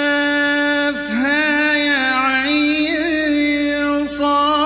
كافها يا عين صاد.